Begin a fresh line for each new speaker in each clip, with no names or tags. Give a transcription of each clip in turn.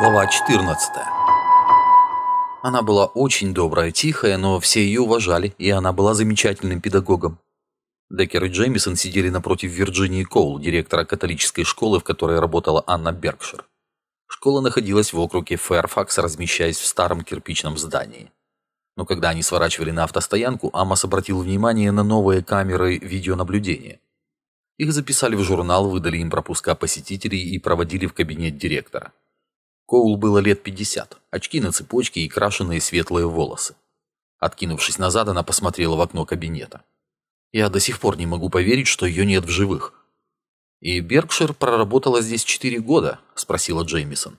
Глава 14 Она была очень добрая, тихая, но все ее уважали, и она была замечательным педагогом. Деккер и Джеймисон сидели напротив Вирджинии Коул, директора католической школы, в которой работала Анна Беркшир. Школа находилась в округе Фэрфакс, размещаясь в старом кирпичном здании. Но когда они сворачивали на автостоянку, Амос обратил внимание на новые камеры видеонаблюдения. Их записали в журнал, выдали им пропуска посетителей и проводили в кабинет директора. Коул было лет 50, очки на цепочке и крашеные светлые волосы. Откинувшись назад, она посмотрела в окно кабинета. «Я до сих пор не могу поверить, что ее нет в живых». «И Беркшир проработала здесь четыре года?» – спросила Джеймисон.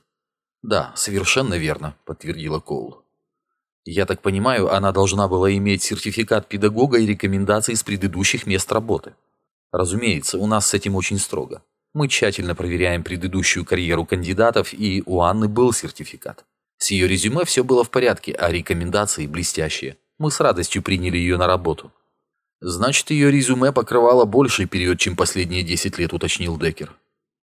«Да, совершенно верно», – подтвердила Коул. «Я так понимаю, она должна была иметь сертификат педагога и рекомендации с предыдущих мест работы. Разумеется, у нас с этим очень строго. Мы тщательно проверяем предыдущую карьеру кандидатов, и у Анны был сертификат. С ее резюме все было в порядке, а рекомендации блестящие. Мы с радостью приняли ее на работу. Значит, ее резюме покрывало больший период, чем последние 10 лет, уточнил Деккер.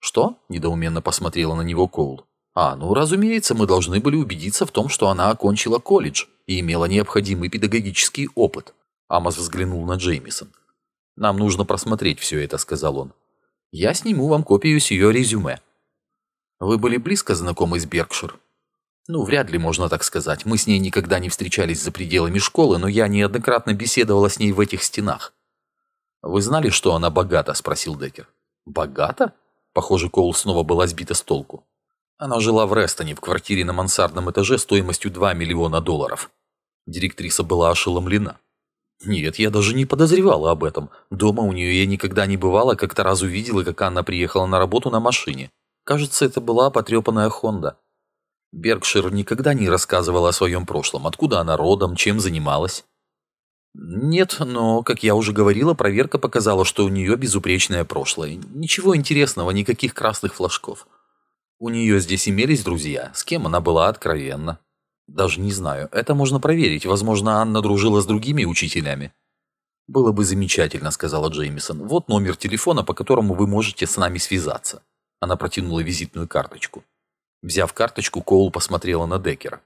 Что? Недоуменно посмотрела на него Коул. А, ну, разумеется, мы должны были убедиться в том, что она окончила колледж и имела необходимый педагогический опыт. Амос взглянул на Джеймисон. «Нам нужно просмотреть все это», — сказал он. Я сниму вам копию с ее резюме. Вы были близко знакомы с Беркшир? Ну, вряд ли можно так сказать. Мы с ней никогда не встречались за пределами школы, но я неоднократно беседовала с ней в этих стенах. Вы знали, что она богата? Спросил Деккер. Богата? Похоже, Коул снова была сбита с толку. Она жила в Рестоне, в квартире на мансардном этаже стоимостью 2 миллиона долларов. Директриса была ошеломлена. Нет, я даже не подозревала об этом. Дома у нее я никогда не бывала, как-то раз увидела, как Анна приехала на работу на машине. Кажется, это была потрепанная Хонда. Бергшир никогда не рассказывала о своем прошлом, откуда она родом, чем занималась. Нет, но, как я уже говорила, проверка показала, что у нее безупречное прошлое. Ничего интересного, никаких красных флажков. У нее здесь имелись друзья, с кем она была откровенна. Даже не знаю. Это можно проверить. Возможно, Анна дружила с другими учителями. «Было бы замечательно», — сказала Джеймисон. «Вот номер телефона, по которому вы можете с нами связаться». Она протянула визитную карточку. Взяв карточку, Коул посмотрела на Деккера.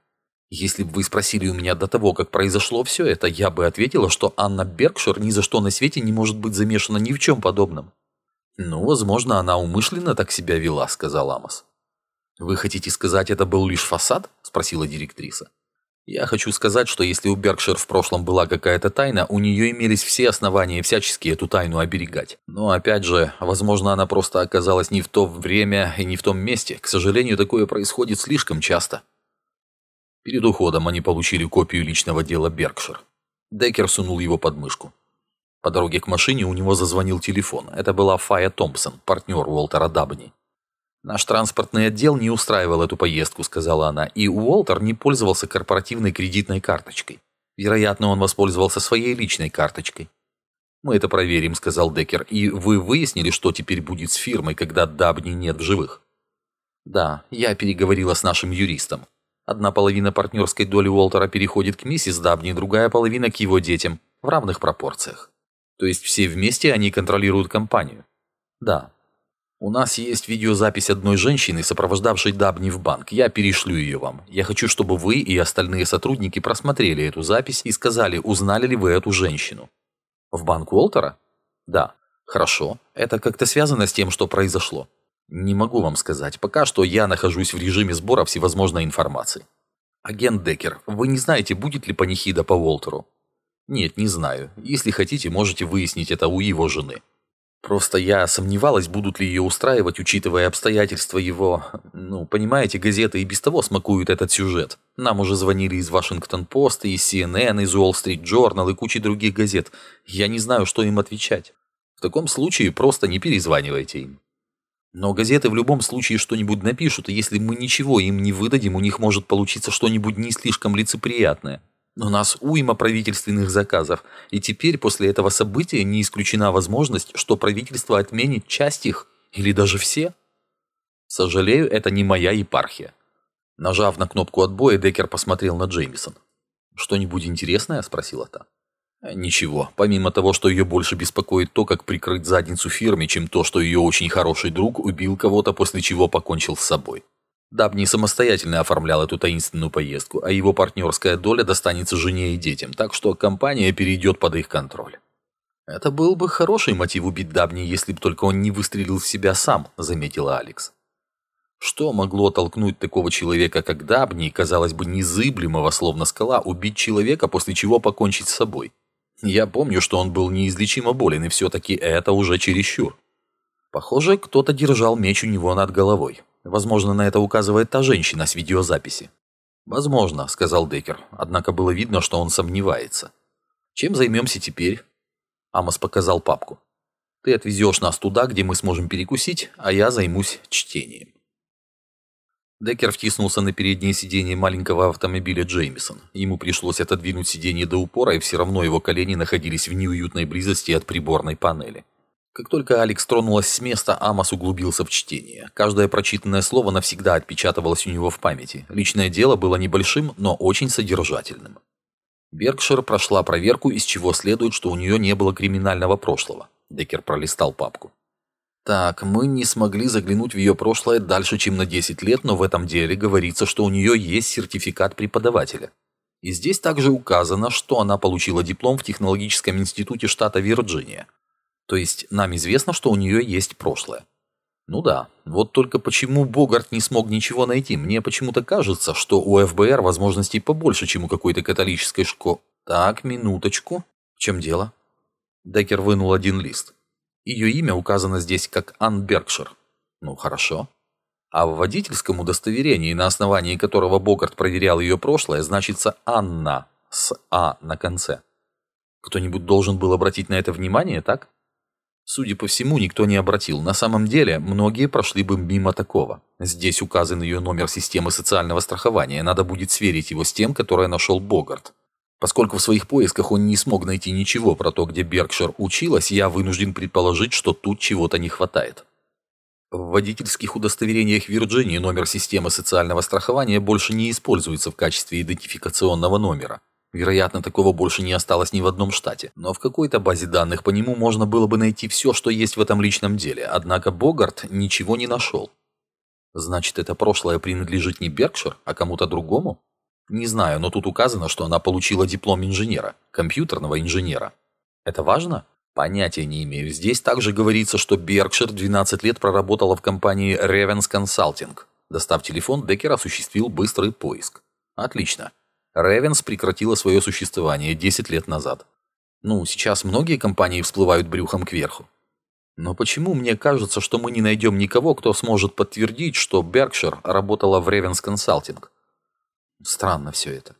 «Если бы вы спросили у меня до того, как произошло все это, я бы ответила, что Анна Беркшир ни за что на свете не может быть замешана ни в чем подобном». «Ну, возможно, она умышленно так себя вела», — сказал Амос. «Вы хотите сказать, это был лишь фасад?» – спросила директриса. «Я хочу сказать, что если у Беркшир в прошлом была какая-то тайна, у нее имелись все основания всячески эту тайну оберегать. Но опять же, возможно, она просто оказалась не в то время и не в том месте. К сожалению, такое происходит слишком часто». Перед уходом они получили копию личного дела Беркшир. Деккер сунул его под мышку. По дороге к машине у него зазвонил телефон. Это была Фая Томпсон, партнер Уолтера Дабни. «Наш транспортный отдел не устраивал эту поездку», — сказала она, и Уолтер не пользовался корпоративной кредитной карточкой. Вероятно, он воспользовался своей личной карточкой. «Мы это проверим», — сказал Деккер. «И вы выяснили, что теперь будет с фирмой, когда Дабни нет в живых?» «Да, я переговорила с нашим юристом. Одна половина партнерской доли Уолтера переходит к миссис Дабни, другая половина к его детям, в равных пропорциях. То есть все вместе они контролируют компанию?» «Да, у нас есть видеозапись одной женщины, сопровождавшей Дабни в банк. Я перешлю ее вам. Я хочу, чтобы вы и остальные сотрудники просмотрели эту запись и сказали, узнали ли вы эту женщину. В банк Уолтера? Да. Хорошо. Это как-то связано с тем, что произошло? Не могу вам сказать. Пока что я нахожусь в режиме сбора всевозможной информации. Агент Деккер, вы не знаете, будет ли панихида по Уолтеру? Нет, не знаю. Если хотите, можете выяснить это у его жены. Просто я сомневалась, будут ли ее устраивать, учитывая обстоятельства его... Ну, понимаете, газеты и без того смакуют этот сюжет. Нам уже звонили из Вашингтон-Пост, из CNN, из Уолл-Стрит Джорнал и кучи других газет. Я не знаю, что им отвечать. В таком случае просто не перезванивайте им. Но газеты в любом случае что-нибудь напишут, и если мы ничего им не выдадим, у них может получиться что-нибудь не слишком лицеприятное. У нас уйма правительственных заказов, и теперь после этого события не исключена возможность, что правительство отменит часть их, или даже все. Сожалею, это не моя епархия. Нажав на кнопку отбоя, Деккер посмотрел на Джеймисон. «Что-нибудь интересное?» – спросила та. «Ничего, помимо того, что ее больше беспокоит то, как прикрыть задницу фирме, чем то, что ее очень хороший друг убил кого-то, после чего покончил с собой». Дабни самостоятельно оформлял эту таинственную поездку, а его партнерская доля достанется жене и детям, так что компания перейдет под их контроль. «Это был бы хороший мотив убить Дабни, если бы только он не выстрелил в себя сам», — заметила Алекс. Что могло толкнуть такого человека, как Дабни, казалось бы, незыблемого, словно скала, убить человека, после чего покончить с собой? Я помню, что он был неизлечимо болен, и все-таки это уже чересчур. Похоже, кто-то держал меч у него над головой. Возможно, на это указывает та женщина с видеозаписи. «Возможно», — сказал Деккер, однако было видно, что он сомневается. «Чем займемся теперь?» Амос показал папку. «Ты отвезешь нас туда, где мы сможем перекусить, а я займусь чтением». Деккер втиснулся на переднее сиденье маленького автомобиля Джеймисон. Ему пришлось отодвинуть сиденье до упора, и все равно его колени находились в неуютной близости от приборной панели. Как только Алекс тронулась с места, Амос углубился в чтение. Каждое прочитанное слово навсегда отпечатывалось у него в памяти. Личное дело было небольшим, но очень содержательным. Беркшир прошла проверку, из чего следует, что у нее не было криминального прошлого. Деккер пролистал папку. Так, мы не смогли заглянуть в ее прошлое дальше, чем на 10 лет, но в этом деле говорится, что у нее есть сертификат преподавателя. И здесь также указано, что она получила диплом в технологическом институте штата Вирджиния. То есть нам известно, что у нее есть прошлое. Ну да, вот только почему Богарт не смог ничего найти? Мне почему-то кажется, что у ФБР возможностей побольше, чем у какой-то католической школы. Так, минуточку. В чем дело? Деккер вынул один лист. Ее имя указано здесь как Ан Беркшир. Ну, хорошо. А в водительском удостоверении, на основании которого Богарт проверял ее прошлое, значится Анна с А на конце. Кто-нибудь должен был обратить на это внимание, так? Судя по всему, никто не обратил. На самом деле, многие прошли бы мимо такого. Здесь указан ее номер системы социального страхования. Надо будет сверить его с тем, которое нашел Богарт. Поскольку в своих поисках он не смог найти ничего про то, где Беркшир училась, я вынужден предположить, что тут чего-то не хватает. В водительских удостоверениях Вирджинии номер системы социального страхования больше не используется в качестве идентификационного номера. Вероятно, такого больше не осталось ни в одном штате. Но в какой-то базе данных по нему можно было бы найти все, что есть в этом личном деле. Однако Богарт ничего не нашел. Значит, это прошлое принадлежит не Беркшир, а кому-то другому? Не знаю, но тут указано, что она получила диплом инженера, компьютерного инженера. Это важно? Понятия не имею. Здесь также говорится, что Беркшир 12 лет проработала в компании Ravens Consulting. Достав телефон, Деккер осуществил быстрый поиск. Отлично. Ravens прекратила свое существование 10 лет назад. Ну, сейчас многие компании всплывают брюхом кверху. Но почему мне кажется, что мы не найдем никого, кто сможет подтвердить, что Беркшир работала в Ravens Consulting? Странно все это.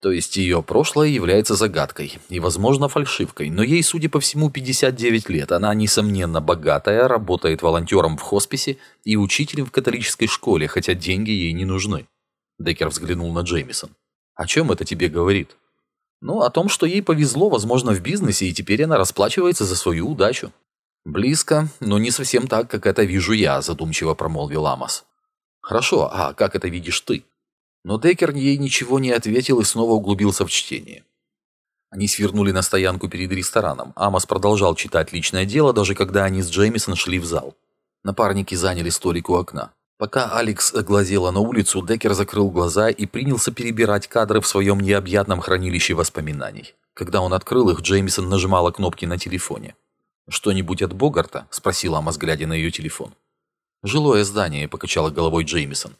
То есть ее прошлое является загадкой и, возможно, фальшивкой, но ей, судя по всему, 59 лет. Она, несомненно, богатая, работает волонтером в хосписе и учителем в католической школе, хотя деньги ей не нужны. Деккер взглянул на Джеймисон. «О чем это тебе говорит?» «Ну, о том, что ей повезло, возможно, в бизнесе, и теперь она расплачивается за свою удачу». «Близко, но не совсем так, как это вижу я», – задумчиво промолвил Амос. «Хорошо, а как это видишь ты?» Но Деккер ей ничего не ответил и снова углубился в чтение. Они свернули на стоянку перед рестораном. Амос продолжал читать личное дело, даже когда они с Джеймисон шли в зал. Напарники заняли столик у окна. Пока Алекс глазела на улицу, Деккер закрыл глаза и принялся перебирать кадры в своем необъятном хранилище воспоминаний. Когда он открыл их, Джеймисон нажимала кнопки на телефоне. «Что-нибудь от Богарта?» – спросила Амос, глядя на ее телефон. «Жилое здание», – покачала головой Джеймисон.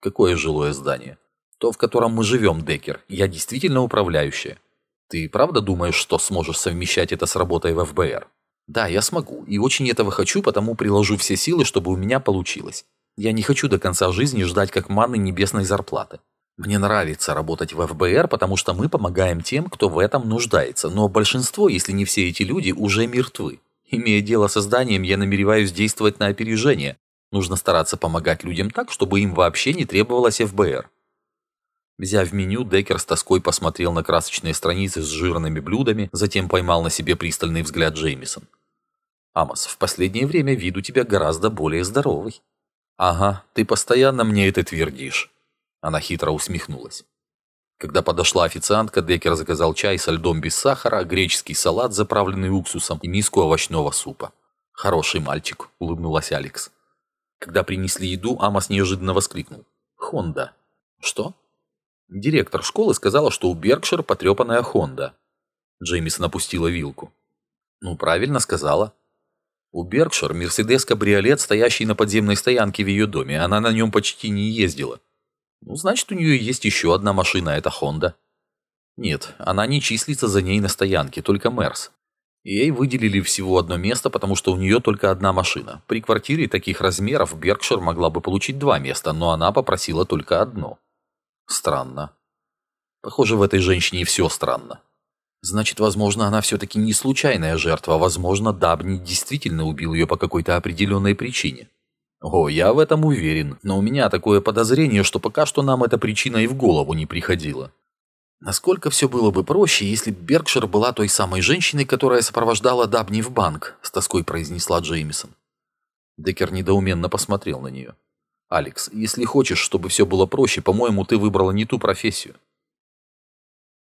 Какое жилое здание? То, в котором мы живем, Деккер. Я действительно управляющая. Ты правда думаешь, что сможешь совмещать это с работой в ФБР? Да, я смогу. И очень этого хочу, потому приложу все силы, чтобы у меня получилось. Я не хочу до конца жизни ждать как манны небесной зарплаты. Мне нравится работать в ФБР, потому что мы помогаем тем, кто в этом нуждается, но большинство, если не все эти люди, уже мертвы. Имея дело со зданием, я намереваюсь действовать на опережение, Нужно стараться помогать людям так, чтобы им вообще не требовалось ФБР. Взяв меню, Деккер с тоской посмотрел на красочные страницы с жирными блюдами, затем поймал на себе пристальный взгляд Джеймисон. «Амос, в последнее время вид у тебя гораздо более здоровый». «Ага, ты постоянно мне это твердишь». Она хитро усмехнулась. Когда подошла официантка, Деккер заказал чай со льдом без сахара, греческий салат, заправленный уксусом, и миску овощного супа. «Хороший мальчик», — улыбнулась Алекс. Когда принесли еду, Амос неожиданно воскликнул. «Honda». «Что?» Директор школы сказала, что у Беркшир потрепанная Honda. Джеймисон опустила вилку. «Ну, правильно сказала. У Беркшир Мерседес-кабриолет, стоящий на подземной стоянке в ее доме. Она на нем почти не ездила. Ну, значит, у нее есть еще одна машина, это Хонда. Нет, она не числится за ней на стоянке, только Мерс. Ей выделили всего одно место, потому что у нее только одна машина. При квартире таких размеров Беркшир могла бы получить два места, но она попросила только одно. Странно. Похоже, в этой женщине все странно. Значит, возможно, она все-таки не случайная жертва, возможно, Дабни действительно убил ее по какой-то определенной причине. О, я в этом уверен, но у меня такое подозрение, что пока что нам эта причина и в голову не приходила. Насколько все было бы проще, если б Беркшир была той самой женщиной, которая сопровождала Дабни в банк, с тоской произнесла Джеймисон. Деккер недоуменно посмотрел на нее. «Алекс, если хочешь, чтобы все было проще, по-моему, ты выбрала не ту профессию.